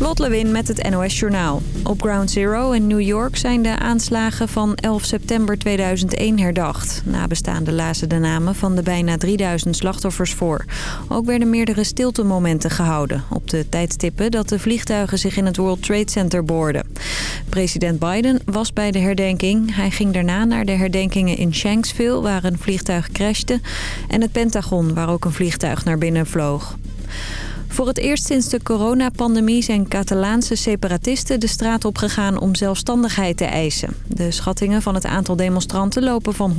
Lot Lewin met het NOS Journaal. Op Ground Zero in New York zijn de aanslagen van 11 september 2001 herdacht. Nabestaanden lazen de namen van de bijna 3000 slachtoffers voor. Ook werden meerdere stiltemomenten gehouden... op de tijdstippen dat de vliegtuigen zich in het World Trade Center boorden. President Biden was bij de herdenking. Hij ging daarna naar de herdenkingen in Shanksville... waar een vliegtuig crashte... en het Pentagon, waar ook een vliegtuig naar binnen vloog. Voor het eerst sinds de coronapandemie zijn Catalaanse separatisten de straat opgegaan om zelfstandigheid te eisen. De schattingen van het aantal demonstranten lopen van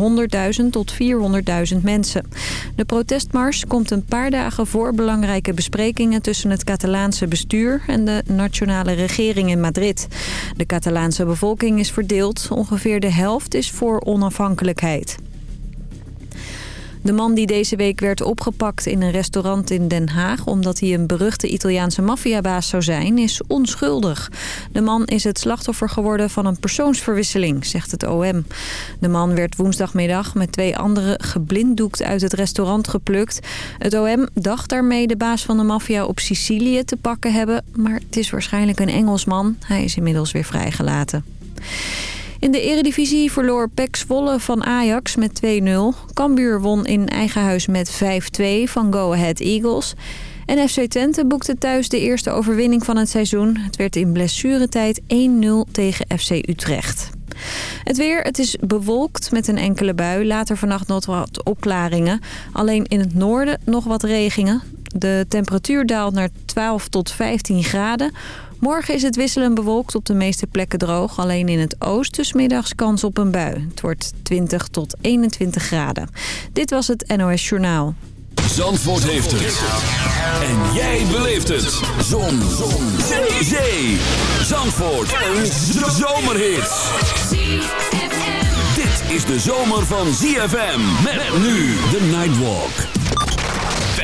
100.000 tot 400.000 mensen. De protestmars komt een paar dagen voor belangrijke besprekingen tussen het Catalaanse bestuur en de nationale regering in Madrid. De Catalaanse bevolking is verdeeld. Ongeveer de helft is voor onafhankelijkheid. De man die deze week werd opgepakt in een restaurant in Den Haag... omdat hij een beruchte Italiaanse maffiabaas zou zijn, is onschuldig. De man is het slachtoffer geworden van een persoonsverwisseling, zegt het OM. De man werd woensdagmiddag met twee anderen geblinddoekt uit het restaurant geplukt. Het OM dacht daarmee de baas van de maffia op Sicilië te pakken hebben... maar het is waarschijnlijk een Engelsman. Hij is inmiddels weer vrijgelaten. In de eredivisie verloor PEC Zwolle van Ajax met 2-0. Cambuur won in eigen huis met 5-2 van Go Ahead Eagles. En FC Twente boekte thuis de eerste overwinning van het seizoen. Het werd in blessuretijd 1-0 tegen FC Utrecht. Het weer, het is bewolkt met een enkele bui. Later vannacht nog wat opklaringen. Alleen in het noorden nog wat regingen. De temperatuur daalt naar 12 tot 15 graden. Morgen is het wisselend bewolkt op de meeste plekken droog. Alleen in het oosten smiddags kans op een bui. Het wordt 20 tot 21 graden. Dit was het NOS Journaal. Zandvoort heeft het. En jij beleeft het. Zon. Zon. Zee. Zee. Zandvoort. Een zomerhit. Dit is de zomer van ZFM. Met nu de Nightwalk.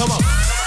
Come on.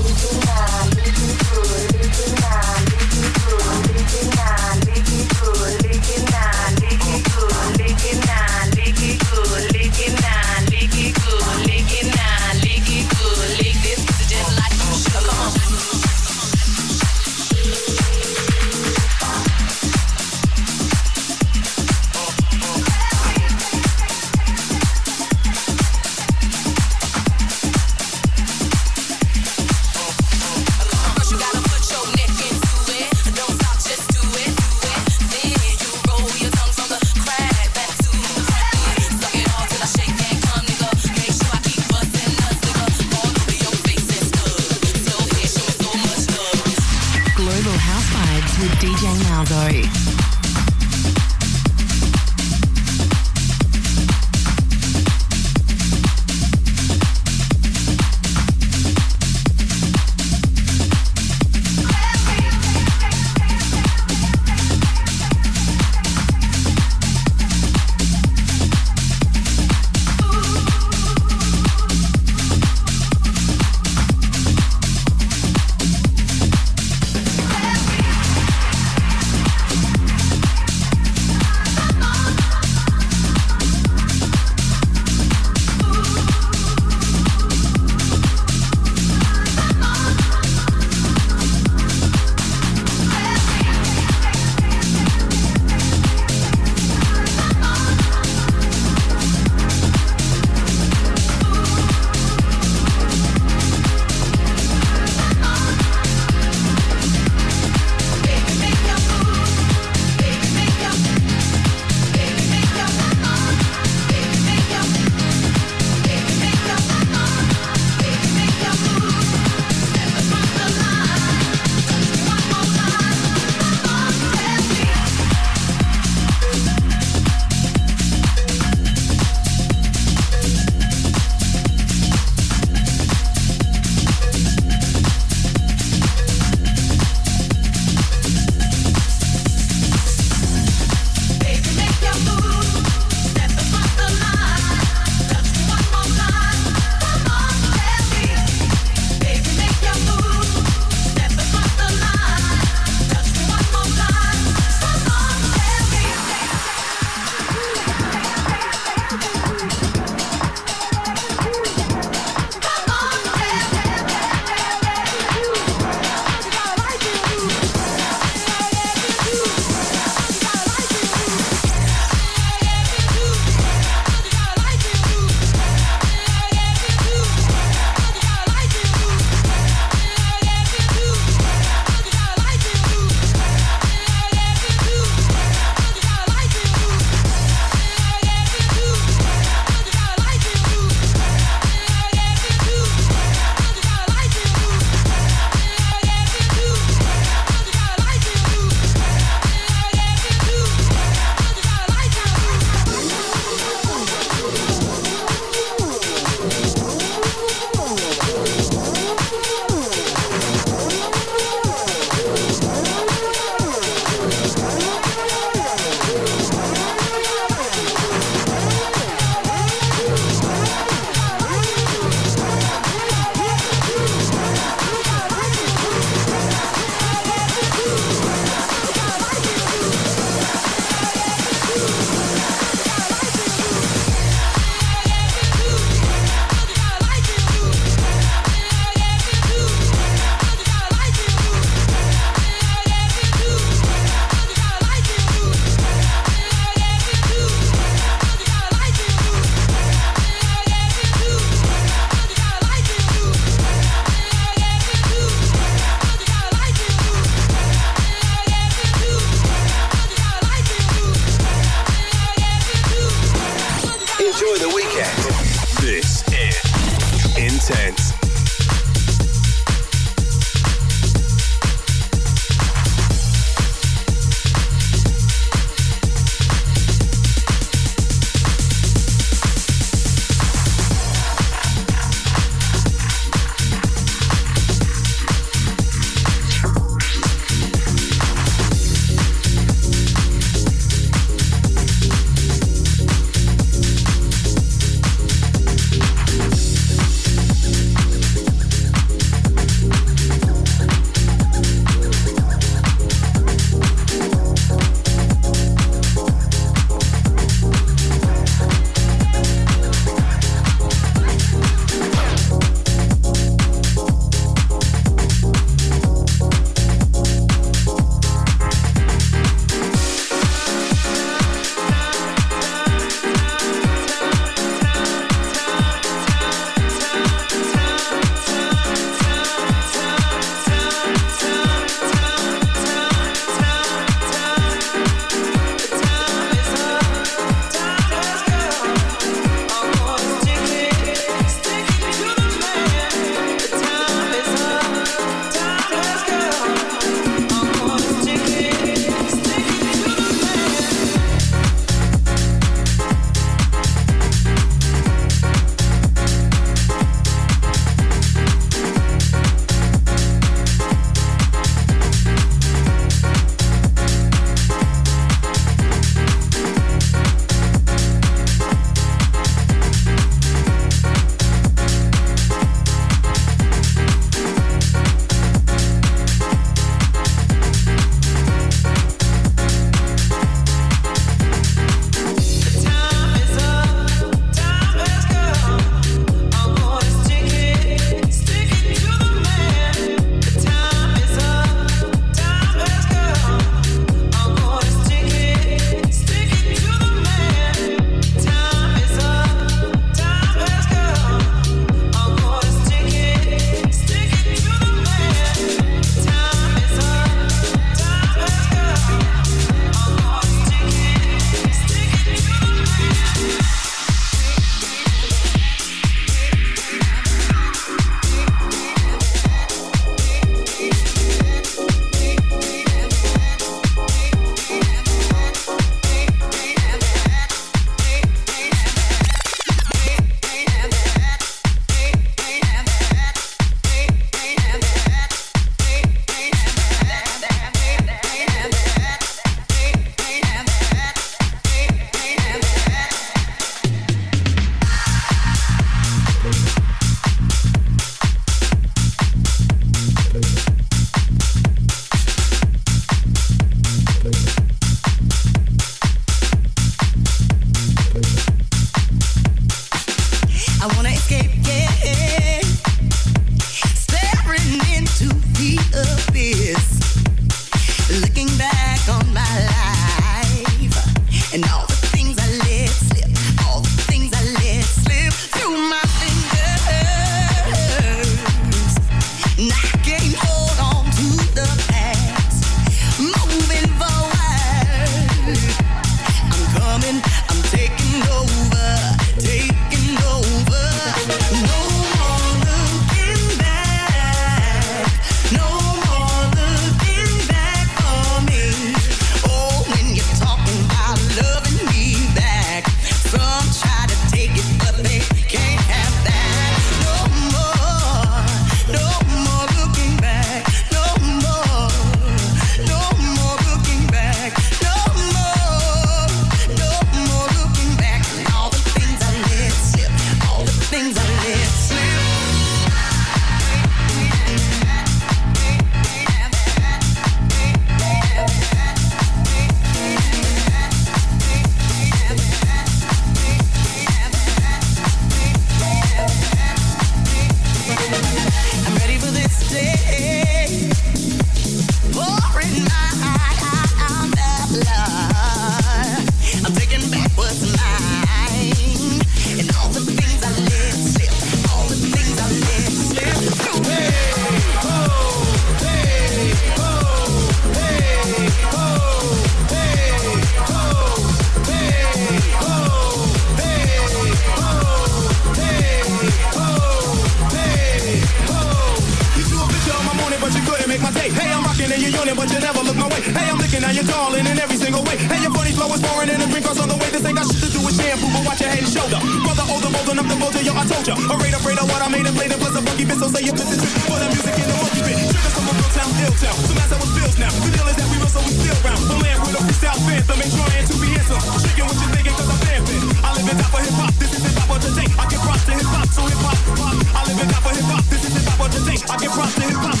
Money flow is pouring and the drink goes on the way. This ain't got shit to do with shampoo, but watch your head and shoulder. Brother, older, bolder, I'm the bolder, yo, I told ya. Afraid, afraid of what I made and played and plus a funky bit, so say your listen to for the music in the monkey bit. Trigger from a real town, ill town. Some as I was built now. The deal is that we real, so we still round. The land with a freestyle phantom, trying to be handsome. Chicken, what you thinking, cause I'm vamping. I live in top of hip hop, this is the top of the day. I get props to hip hop, so hip hop, hip hop. I live in top of hip hop, this is the top of the day. I get props to hip hop.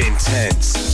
intense.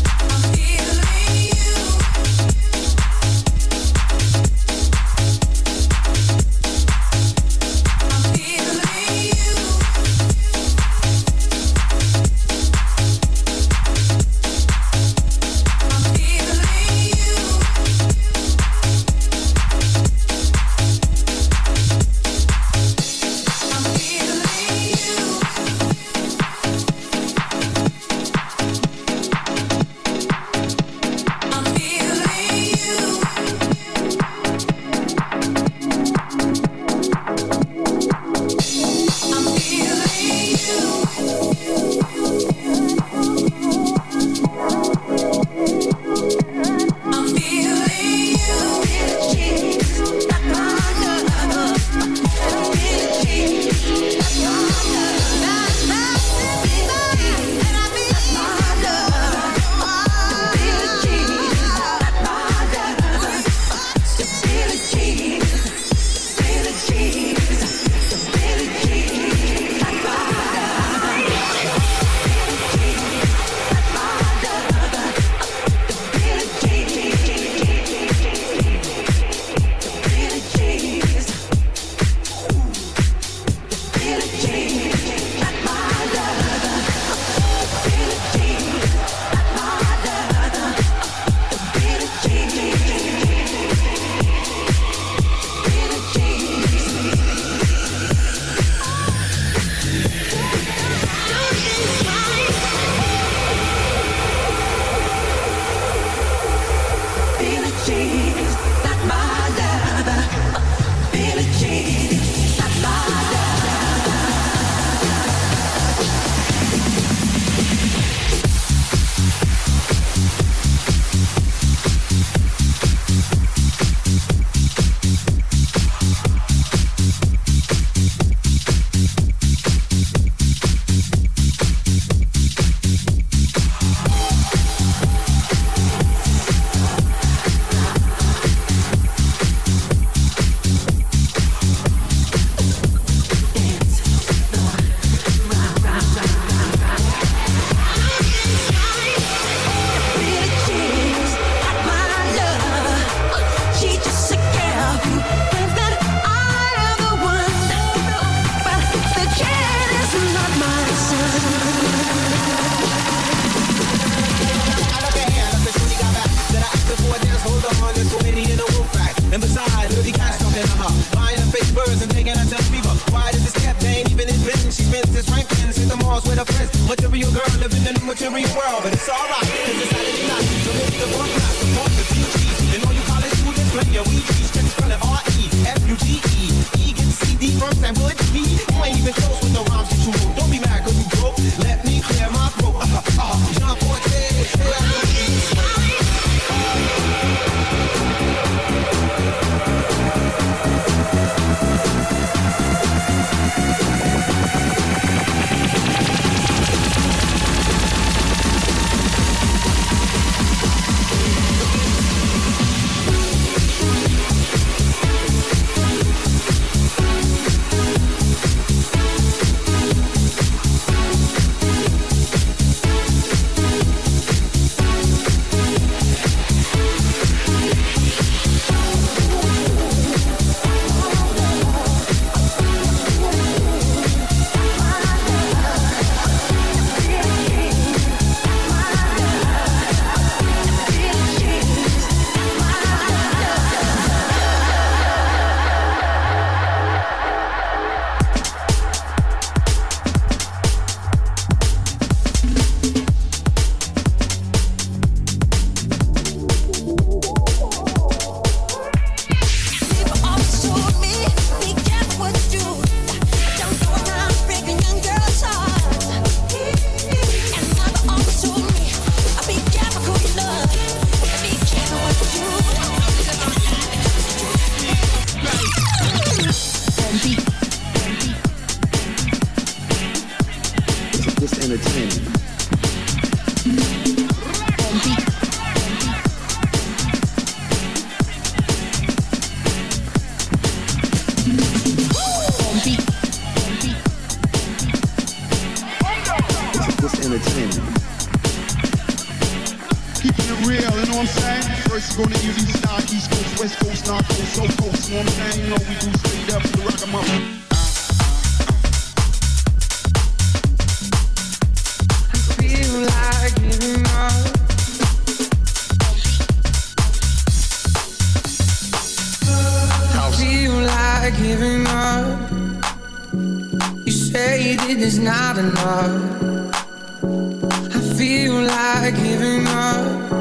Like giving up.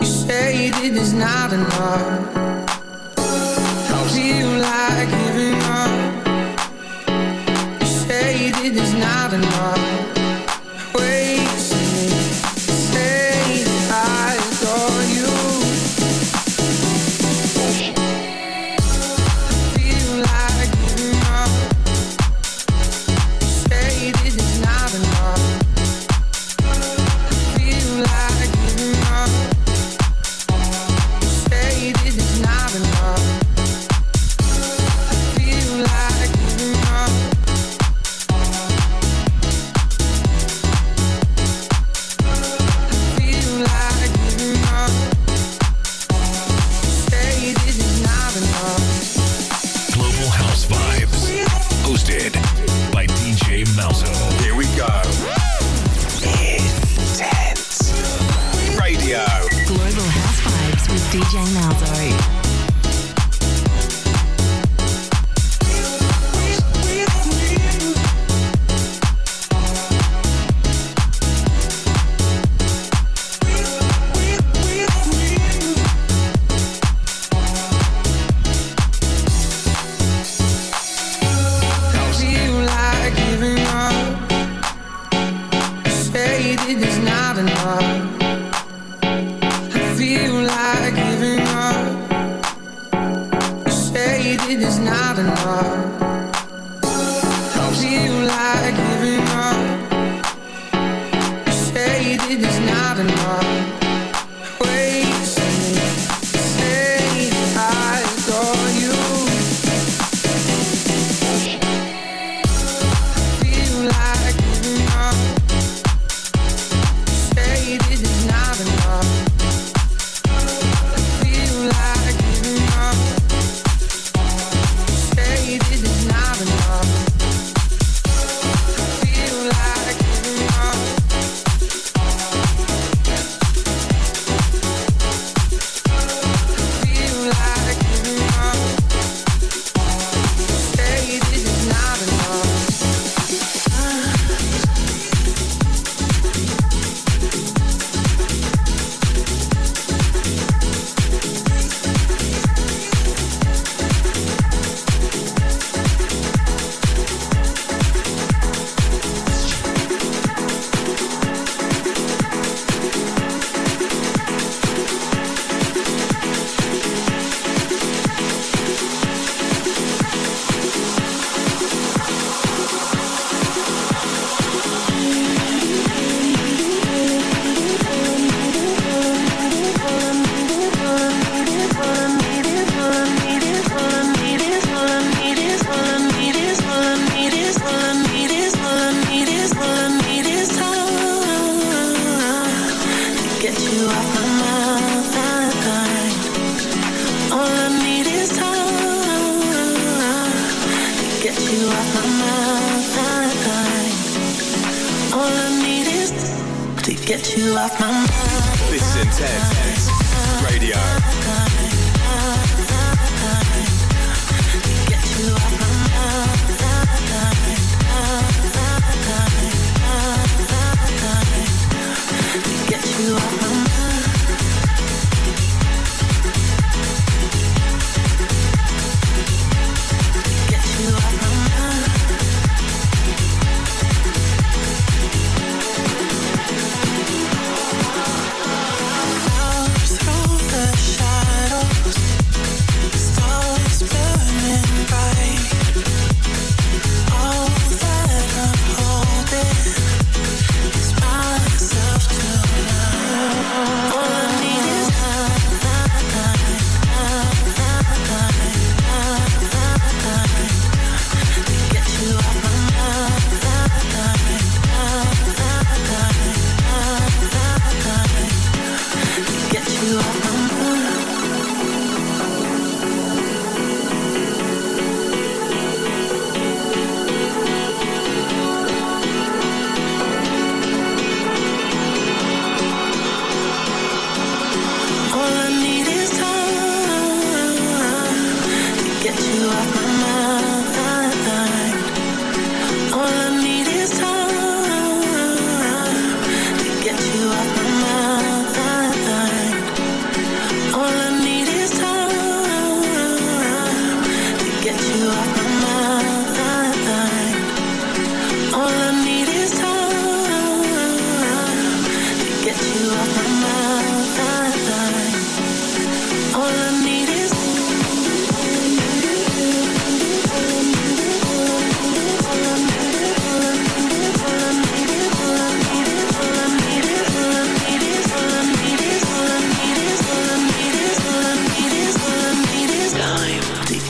You say that it's not enough.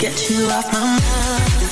Get you off my mind.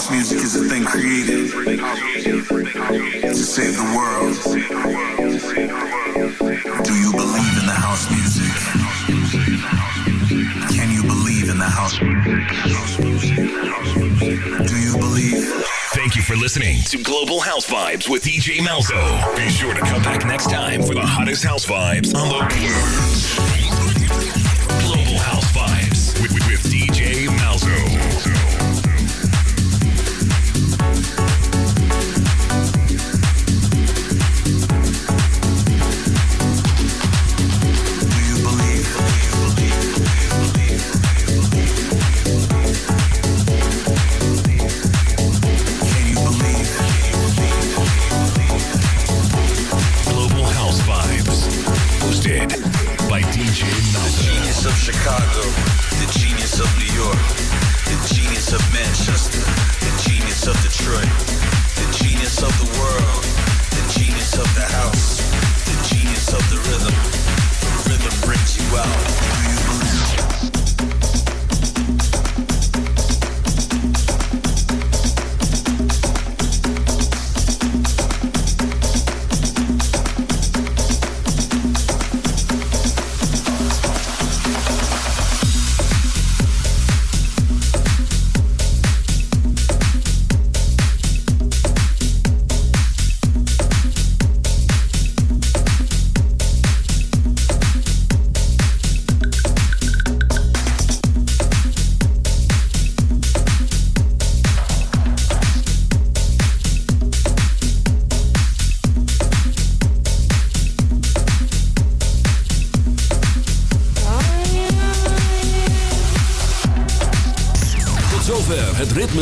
house music is a thing created to save the world. Do you believe in the house music? Can you believe in the house music? Do you believe? Thank you for listening to Global House Vibes with DJ Malzo. Be sure to come back next time for the hottest house vibes on the planet.